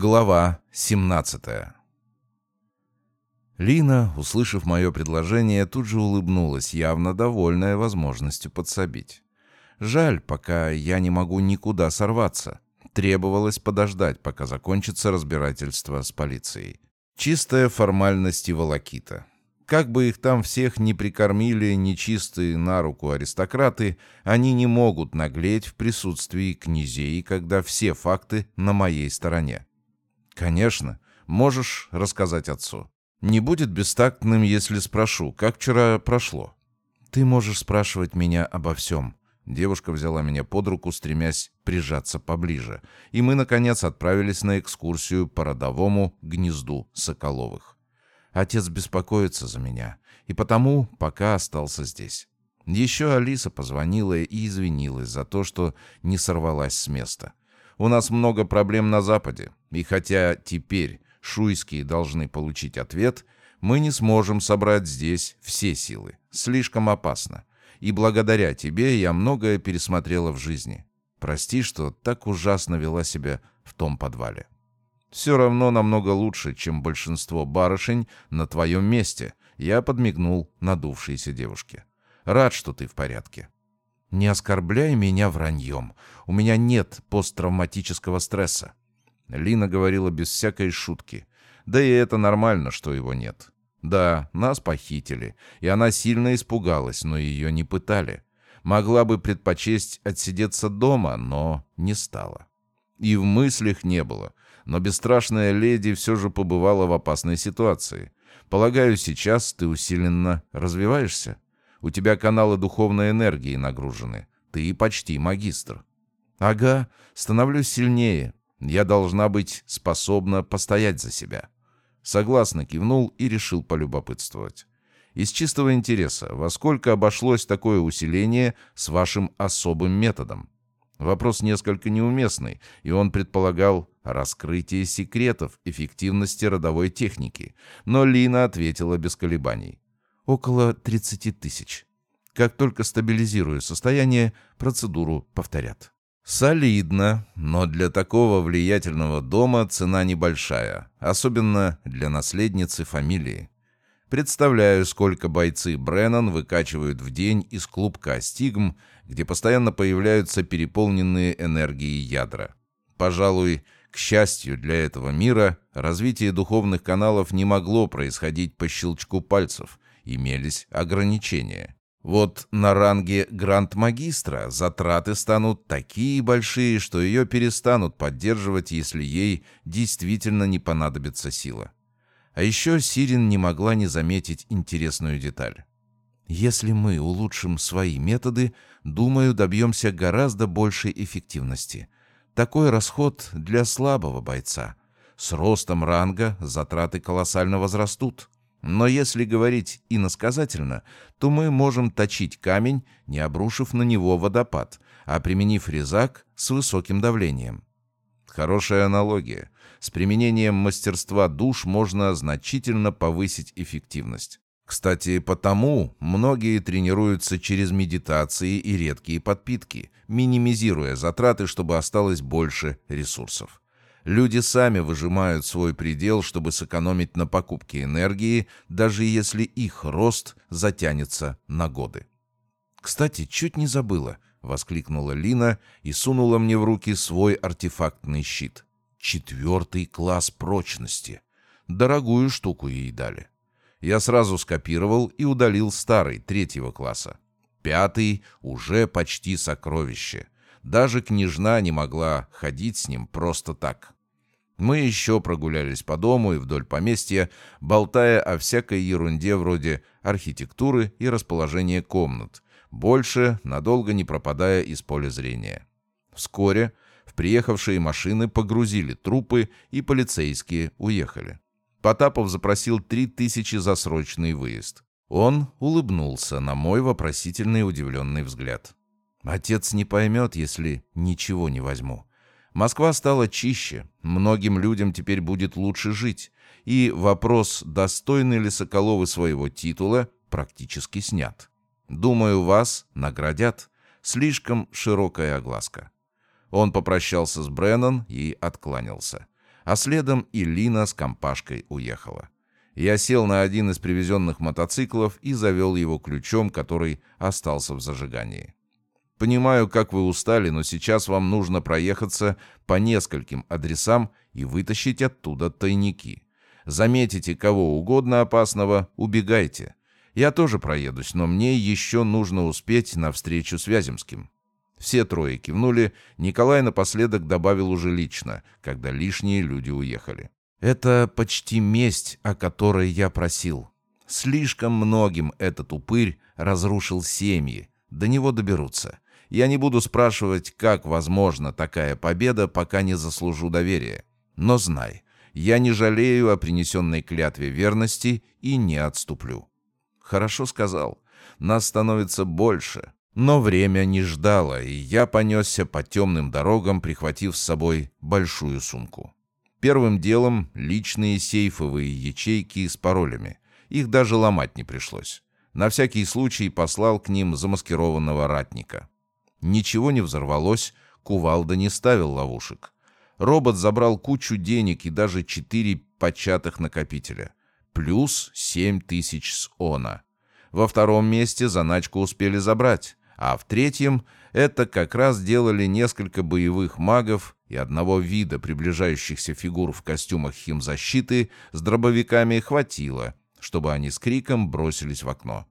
Глава 17 Лина, услышав мое предложение, тут же улыбнулась, явно довольная возможностью подсобить. Жаль, пока я не могу никуда сорваться. Требовалось подождать, пока закончится разбирательство с полицией. Чистая формальность и волокита. Как бы их там всех не прикормили нечистые на руку аристократы, они не могут наглеть в присутствии князей, когда все факты на моей стороне. Конечно, можешь рассказать отцу. Не будет бестактным, если спрошу, как вчера прошло. Ты можешь спрашивать меня обо всем. Девушка взяла меня под руку, стремясь прижаться поближе, и мы, наконец, отправились на экскурсию по родовому гнезду Соколовых. Отец беспокоится за меня, и потому пока остался здесь. Еще Алиса позвонила и извинилась за то, что не сорвалась с места. У нас много проблем на Западе, и хотя теперь шуйские должны получить ответ, мы не сможем собрать здесь все силы. Слишком опасно. И благодаря тебе я многое пересмотрела в жизни. Прости, что так ужасно вела себя в том подвале. Все равно намного лучше, чем большинство барышень на твоем месте. Я подмигнул надувшейся девушке. Рад, что ты в порядке. Не оскорбляй меня враньем. У меня нет посттравматического стресса. Лина говорила без всякой шутки. Да и это нормально, что его нет. Да, нас похитили, и она сильно испугалась, но ее не пытали. Могла бы предпочесть отсидеться дома, но не стала. И в мыслях не было. Но бесстрашная леди все же побывала в опасной ситуации. Полагаю, сейчас ты усиленно развиваешься? У тебя каналы духовной энергии нагружены. Ты почти магистр. Ага, становлюсь сильнее, я должна быть способна постоять за себя. Согласно кивнул и решил полюбопытствовать. Из чистого интереса, во сколько обошлось такое усиление с вашим особым методом? Вопрос несколько неуместный, и он предполагал раскрытие секретов эффективности родовой техники, но Лина ответила без колебаний. Около 30 тысяч. Как только стабилизирую состояние, процедуру повторят. Солидно, но для такого влиятельного дома цена небольшая, особенно для наследницы фамилии. Представляю, сколько бойцы Бреннан выкачивают в день из клубка стигм, где постоянно появляются переполненные энергией ядра. Пожалуй, к счастью для этого мира, развитие духовных каналов не могло происходить по щелчку пальцев, имелись ограничения. Вот на ранге гранд-магистра затраты станут такие большие, что ее перестанут поддерживать, если ей действительно не понадобится сила. А еще Сирин не могла не заметить интересную деталь. Если мы улучшим свои методы, думаю, добьемся гораздо большей эффективности. Такой расход для слабого бойца. С ростом ранга затраты колоссально возрастут. Но если говорить иносказательно, то мы можем точить камень, не обрушив на него водопад, а применив резак с высоким давлением. Хорошая аналогия. С применением мастерства душ можно значительно повысить эффективность. Кстати, потому многие тренируются через медитации и редкие подпитки, минимизируя затраты, чтобы осталось больше ресурсов. Люди сами выжимают свой предел, чтобы сэкономить на покупке энергии, даже если их рост затянется на годы. «Кстати, чуть не забыла», — воскликнула Лина и сунула мне в руки свой артефактный щит. «Четвертый класс прочности. Дорогую штуку ей дали». Я сразу скопировал и удалил старый, третьего класса. Пятый уже почти сокровище. Даже княжна не могла ходить с ним просто так. Мы еще прогулялись по дому и вдоль поместья, болтая о всякой ерунде вроде архитектуры и расположения комнат, больше надолго не пропадая из поля зрения. Вскоре в приехавшие машины погрузили трупы, и полицейские уехали. Потапов запросил три тысячи за срочный выезд. Он улыбнулся на мой вопросительный удивленный взгляд. «Отец не поймет, если ничего не возьму. Москва стала чище, многим людям теперь будет лучше жить, и вопрос, достойны ли Соколовы своего титула, практически снят. Думаю, вас наградят. Слишком широкая огласка. Он попрощался с Бреннан и откланялся. А следом и Лина с компашкой уехала. Я сел на один из привезенных мотоциклов и завел его ключом, который остался в зажигании. Понимаю, как вы устали, но сейчас вам нужно проехаться по нескольким адресам и вытащить оттуда тайники. Заметите кого угодно опасного, убегайте. Я тоже проедусь, но мне еще нужно успеть на встречу с Вяземским». Все трое кивнули, Николай напоследок добавил уже лично, когда лишние люди уехали. «Это почти месть, о которой я просил. Слишком многим этот упырь разрушил семьи, до него доберутся. Я не буду спрашивать, как возможна такая победа, пока не заслужу доверия. Но знай, я не жалею о принесенной клятве верности и не отступлю. Хорошо сказал. Нас становится больше. Но время не ждало, и я понесся по темным дорогам, прихватив с собой большую сумку. Первым делом личные сейфовые ячейки с паролями. Их даже ломать не пришлось. На всякий случай послал к ним замаскированного ратника. Ничего не взорвалось, кувалда не ставил ловушек. Робот забрал кучу денег и даже четыре початых накопителя. Плюс семь тысяч с ОНА. Во втором месте заначку успели забрать, а в третьем это как раз делали несколько боевых магов и одного вида приближающихся фигур в костюмах химзащиты с дробовиками хватило, чтобы они с криком бросились в окно.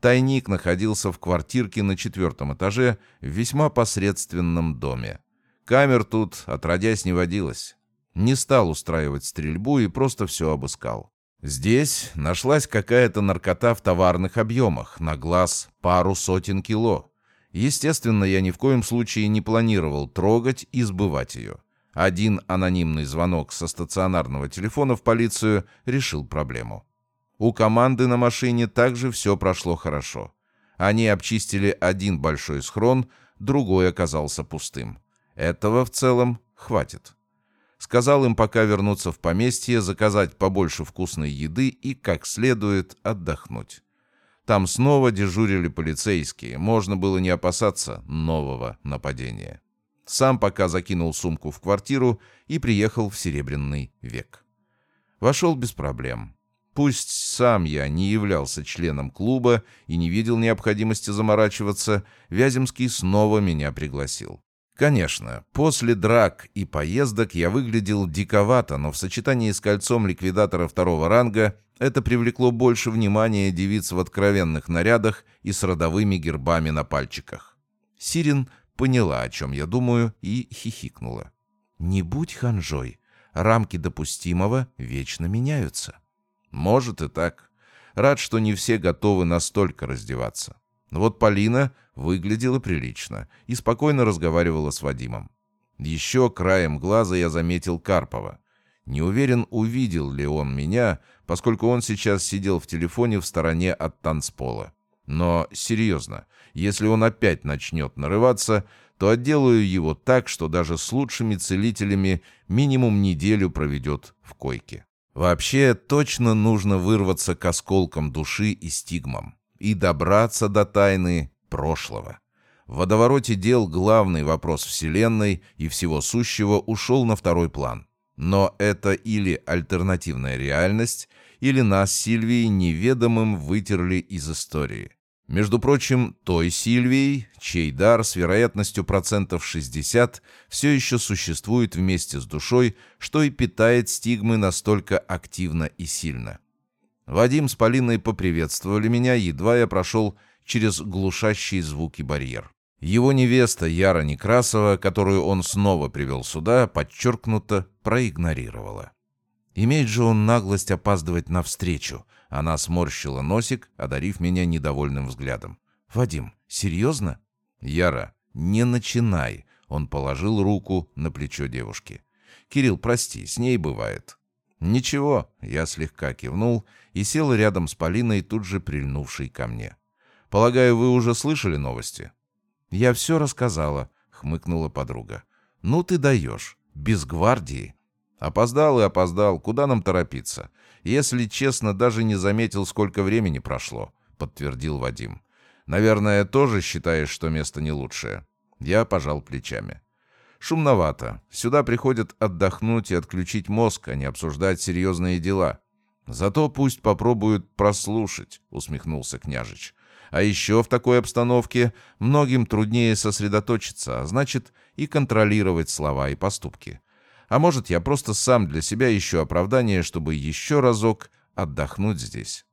Тайник находился в квартирке на четвертом этаже в весьма посредственном доме. Камер тут, отродясь, не водилось. Не стал устраивать стрельбу и просто все обыскал. Здесь нашлась какая-то наркота в товарных объемах, на глаз пару сотен кило. Естественно, я ни в коем случае не планировал трогать и сбывать ее. Один анонимный звонок со стационарного телефона в полицию решил проблему. У команды на машине также все прошло хорошо. Они обчистили один большой схрон, другой оказался пустым. Этого в целом хватит. Сказал им пока вернуться в поместье, заказать побольше вкусной еды и, как следует, отдохнуть. Там снова дежурили полицейские, можно было не опасаться нового нападения. Сам пока закинул сумку в квартиру и приехал в Серебряный век. Вошел без проблем. Пусть сам я не являлся членом клуба и не видел необходимости заморачиваться, Вяземский снова меня пригласил. Конечно, после драк и поездок я выглядел диковато, но в сочетании с кольцом ликвидатора второго ранга это привлекло больше внимания девиц в откровенных нарядах и с родовыми гербами на пальчиках. Сирин поняла, о чем я думаю, и хихикнула. «Не будь ханжой. Рамки допустимого вечно меняются». Может и так. Рад, что не все готовы настолько раздеваться. Но вот Полина выглядела прилично и спокойно разговаривала с Вадимом. Еще краем глаза я заметил Карпова. Не уверен, увидел ли он меня, поскольку он сейчас сидел в телефоне в стороне от танцпола. Но серьезно, если он опять начнет нарываться, то отделаю его так, что даже с лучшими целителями минимум неделю проведет в койке. Вообще, точно нужно вырваться к осколкам души и стигмам и добраться до тайны прошлого. В водовороте дел главный вопрос Вселенной и всего сущего ушел на второй план. Но это или альтернативная реальность, или нас с Сильвией неведомым вытерли из истории. Между прочим, той Сильвией, чей дар с вероятностью процентов 60 все еще существует вместе с душой, что и питает стигмы настолько активно и сильно. Вадим с Полиной поприветствовали меня, едва я прошел через глушащие звуки барьер. Его невеста Яра Некрасова, которую он снова привел сюда, подчеркнуто проигнорировала. Имеет же он наглость опаздывать навстречу, она сморщила носик, одарив меня недовольным взглядом. «Вадим, серьезно?» «Яра, не начинай!» Он положил руку на плечо девушки. «Кирилл, прости, с ней бывает». «Ничего», — я слегка кивнул и сел рядом с Полиной, тут же прильнувшей ко мне. «Полагаю, вы уже слышали новости?» «Я все рассказала», — хмыкнула подруга. «Ну ты даешь. Без гвардии». «Опоздал и опоздал. Куда нам торопиться? Если честно, даже не заметил, сколько времени прошло», — подтвердил Вадим. «Наверное, тоже считаешь, что место не лучшее?» Я пожал плечами. Шумновато. Сюда приходят отдохнуть и отключить мозг, а не обсуждать серьезные дела. Зато пусть попробуют прослушать, усмехнулся княжич. А еще в такой обстановке многим труднее сосредоточиться, а значит и контролировать слова и поступки. А может, я просто сам для себя ищу оправдание, чтобы еще разок отдохнуть здесь.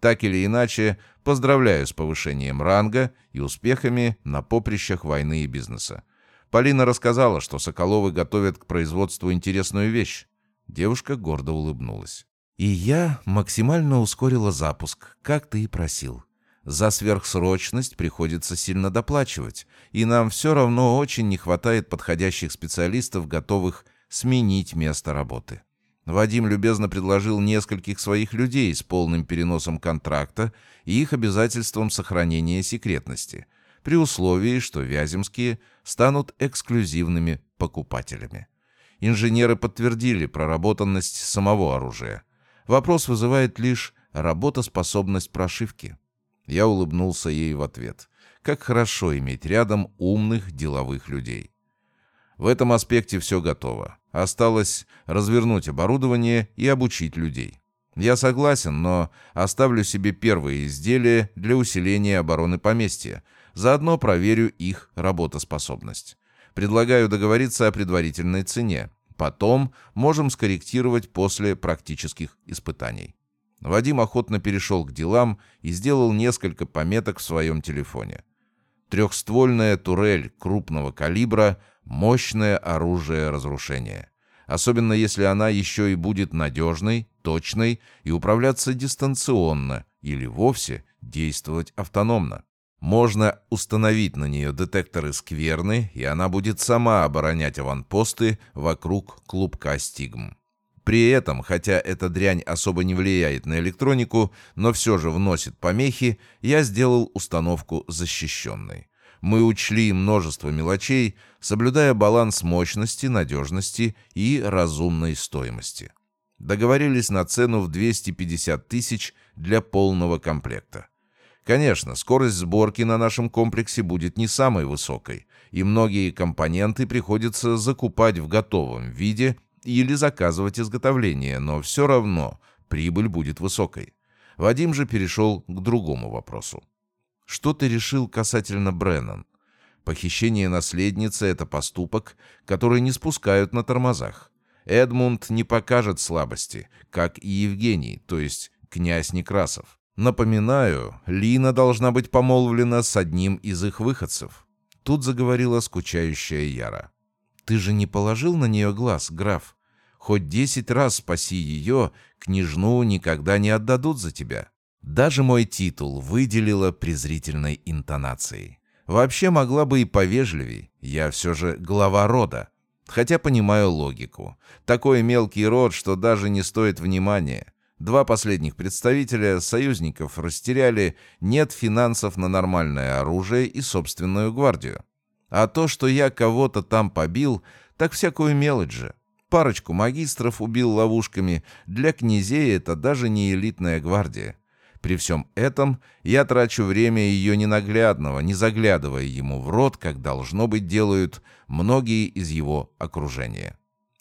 Так или иначе, поздравляю с повышением ранга и успехами на поприщах войны и бизнеса. Полина рассказала, что Соколовы готовят к производству интересную вещь. Девушка гордо улыбнулась. И я максимально ускорила запуск, как ты и просил. За сверхсрочность приходится сильно доплачивать, и нам все равно очень не хватает подходящих специалистов, готовых сменить место работы. Вадим любезно предложил нескольких своих людей с полным переносом контракта и их обязательством сохранения секретности, при условии, что Вяземские станут эксклюзивными покупателями. Инженеры подтвердили проработанность самого оружия. Вопрос вызывает лишь работоспособность прошивки. Я улыбнулся ей в ответ. Как хорошо иметь рядом умных деловых людей. В этом аспекте все готово. Осталось развернуть оборудование и обучить людей. Я согласен, но оставлю себе первые изделия для усиления обороны поместья. Заодно проверю их работоспособность. Предлагаю договориться о предварительной цене. Потом можем скорректировать после практических испытаний. Вадим охотно перешел к делам и сделал несколько пометок в своем телефоне. Трехствольная турель крупного калибра – мощное оружие разрушения. Особенно если она еще и будет надежной, точной и управляться дистанционно или вовсе действовать автономно. Можно установить на нее детекторы скверны, и она будет сама оборонять аванпосты вокруг клубка стигм. При этом, хотя эта дрянь особо не влияет на электронику, но все же вносит помехи, я сделал установку защищенной. Мы учли множество мелочей, соблюдая баланс мощности, надежности и разумной стоимости. Договорились на цену в 250 тысяч для полного комплекта. Конечно, скорость сборки на нашем комплексе будет не самой высокой, и многие компоненты приходится закупать в готовом виде или заказывать изготовление, но все равно прибыль будет высокой. Вадим же перешел к другому вопросу. Что ты решил касательно Бреннан? Похищение наследницы — это поступок, который не спускают на тормозах. Эдмунд не покажет слабости, как и Евгений, то есть князь Некрасов. Напоминаю, Лина должна быть помолвлена с одним из их выходцев. Тут заговорила скучающая Яра. Ты же не положил на нее глаз, граф? Хоть десять раз спаси ее, княжну никогда не отдадут за тебя. Даже мой титул выделила презрительной интонацией. Вообще могла бы и повежливей, я все же глава рода. Хотя понимаю логику. Такой мелкий род, что даже не стоит внимания. Два последних представителя союзников растеряли, нет финансов на нормальное оружие и собственную гвардию. А то, что я кого-то там побил, так всякую мелочь же. Парочку магистров убил ловушками, для князей это даже не элитная гвардия. При всем этом я трачу время ее ненаглядного, не заглядывая ему в рот, как должно быть делают многие из его окружения.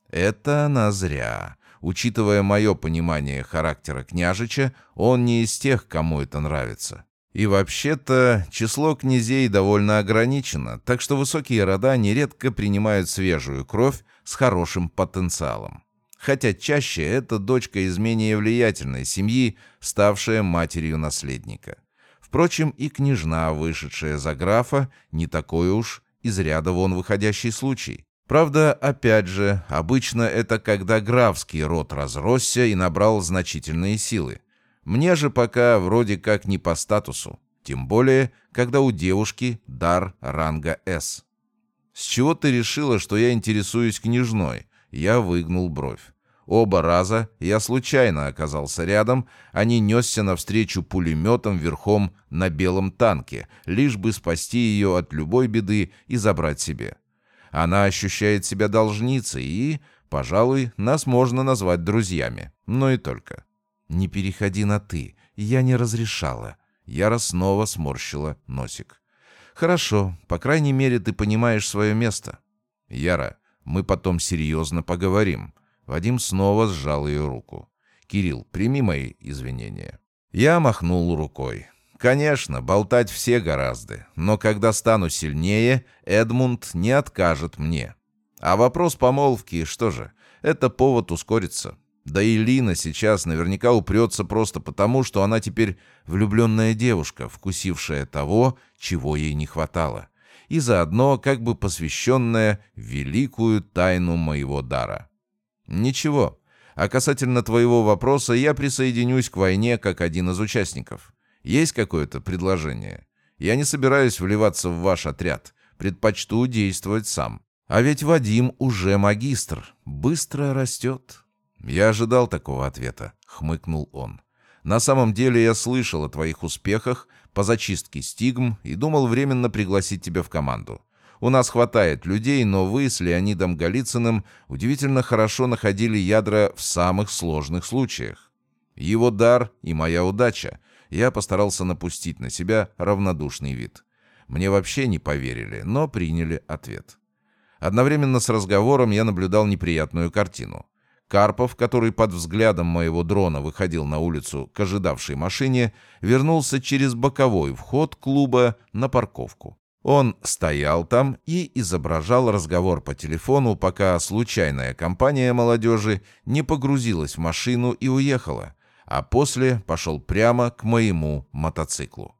Это она зря. Учитывая мое понимание характера княжича, он не из тех, кому это нравится. И вообще-то число князей довольно ограничено, так что высокие рода нередко принимают свежую кровь с хорошим потенциалом. Хотя чаще это дочка из менее влиятельной семьи, ставшая матерью наследника. Впрочем, и княжна, вышедшая за графа, не такой уж из ряда вон выходящий случай. Правда, опять же, обычно это когда графский род разросся и набрал значительные силы. Мне же пока вроде как не по статусу. Тем более, когда у девушки дар ранга «С». «С чего ты решила, что я интересуюсь княжной?» Я выгнул бровь. Оба раза я случайно оказался рядом, а не несся навстречу пулеметом верхом на белом танке, лишь бы спасти ее от любой беды и забрать себе. Она ощущает себя должницей и, пожалуй, нас можно назвать друзьями, но и только. «Не переходи на «ты», я не разрешала». Яра снова сморщила носик. «Хорошо, по крайней мере, ты понимаешь свое место». Яра, мы потом серьезно поговорим. Вадим снова сжал ее руку. Кирилл, прими мои извинения. Я махнул рукой. Конечно, болтать все гораздо, но когда стану сильнее, Эдмунд не откажет мне. А вопрос помолвки, что же, это повод ускориться. Да и Лина сейчас наверняка упрется просто потому, что она теперь влюбленная девушка, вкусившая того, чего ей не хватало, и заодно как бы посвященная великую тайну моего дара. Ничего, а касательно твоего вопроса я присоединюсь к войне как один из участников. Есть какое-то предложение? Я не собираюсь вливаться в ваш отряд, предпочту действовать сам. А ведь Вадим уже магистр, быстро растет». «Я ожидал такого ответа», — хмыкнул он. «На самом деле я слышал о твоих успехах по зачистке стигм и думал временно пригласить тебя в команду. У нас хватает людей, но вы с Леонидом Голицыным удивительно хорошо находили ядра в самых сложных случаях. Его дар и моя удача. Я постарался напустить на себя равнодушный вид. Мне вообще не поверили, но приняли ответ. Одновременно с разговором я наблюдал неприятную картину. Карпов, который под взглядом моего дрона выходил на улицу к ожидавшей машине, вернулся через боковой вход клуба на парковку. Он стоял там и изображал разговор по телефону, пока случайная компания молодежи не погрузилась в машину и уехала, а после пошел прямо к моему мотоциклу.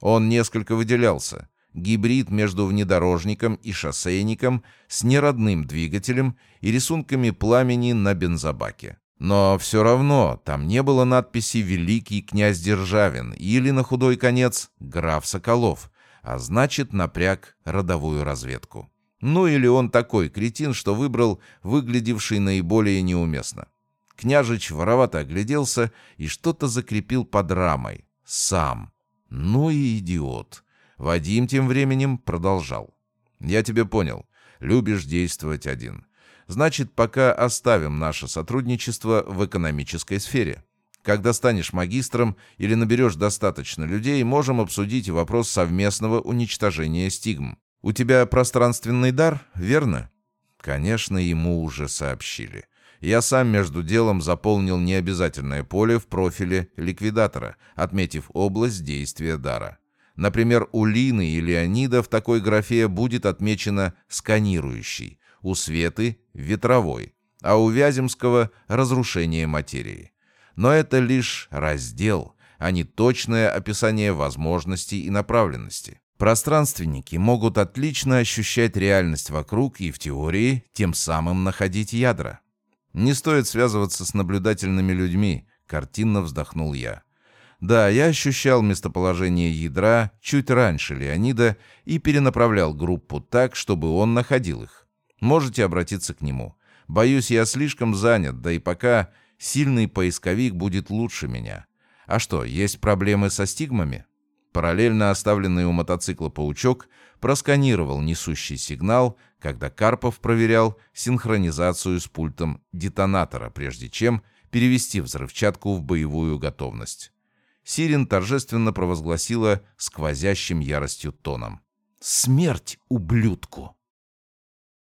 Он несколько выделялся гибрид между внедорожником и шоссейником с неродным двигателем и рисунками пламени на бензобаке. Но все равно там не было надписи «Великий князь Державин» или, на худой конец, «Граф Соколов», а значит, напряг родовую разведку. Ну или он такой кретин, что выбрал выглядевший наиболее неуместно. Княжич воровато огляделся и что-то закрепил под рамой. Сам. Ну и идиот. Вадим тем временем продолжал. «Я тебя понял. Любишь действовать один. Значит, пока оставим наше сотрудничество в экономической сфере. Когда станешь магистром или наберешь достаточно людей, можем обсудить вопрос совместного уничтожения стигм. У тебя пространственный дар, верно?» Конечно, ему уже сообщили. Я сам между делом заполнил необязательное поле в профиле ликвидатора, отметив область действия дара. Например, у Лины и Леонида в такой графе будет отмечено «сканирующий», у Светы — «ветровой», а у Вяземского — «разрушение материи». Но это лишь раздел, а не точное описание возможностей и направленности. Пространственники могут отлично ощущать реальность вокруг и в теории тем самым находить ядра. Не стоит связываться с наблюдательными людьми, картинно вздохнул я. Да, я ощущал местоположение ядра чуть раньше Леонида и перенаправлял группу так, чтобы он находил их. Можете обратиться к нему. Боюсь, я слишком занят, да и пока сильный поисковик будет лучше меня. А что, есть проблемы со стигмами? Параллельно оставленный у мотоцикла паучок просканировал несущий сигнал, когда Карпов проверял синхронизацию с пультом детонатора, прежде чем перевести взрывчатку в боевую готовность. Сирин торжественно провозгласила сквозящим яростью тоном. «Смерть, ублюдку!»